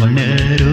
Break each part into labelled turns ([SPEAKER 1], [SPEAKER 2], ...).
[SPEAKER 1] பண்ணரோ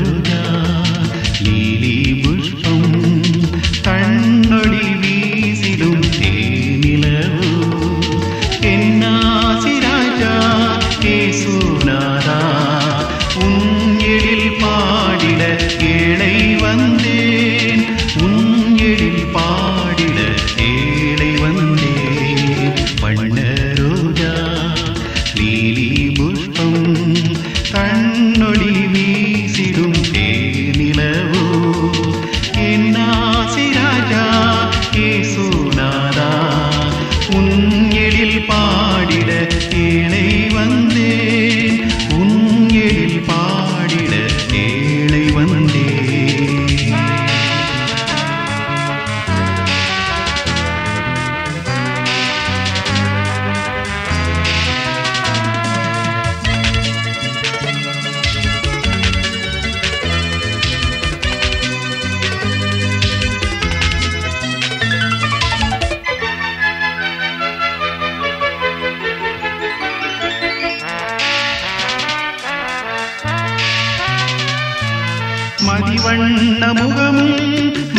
[SPEAKER 1] மதிவண்ண முகமும்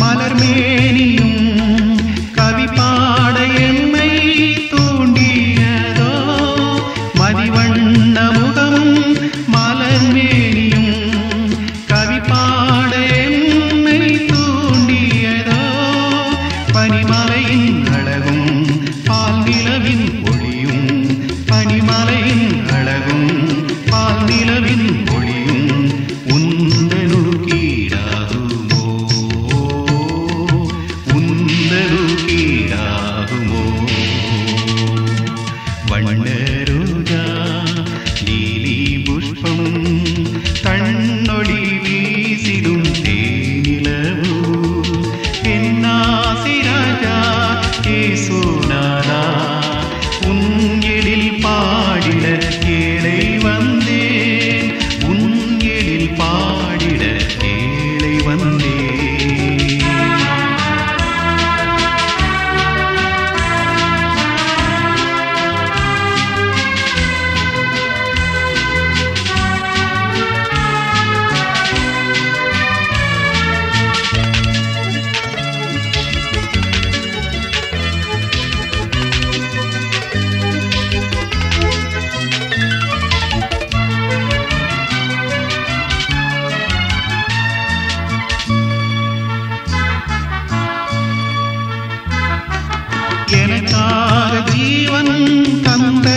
[SPEAKER 1] மலர்மேனியும் எனக்காக ஜீவன் தந்த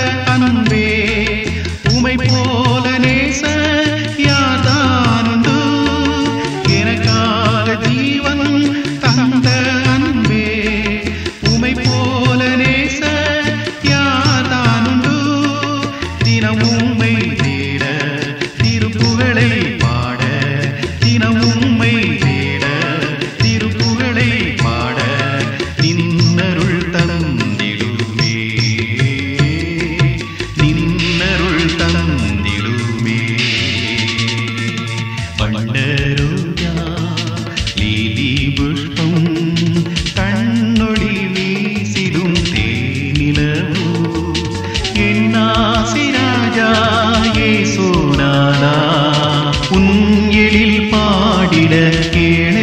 [SPEAKER 1] കിടക്കീണ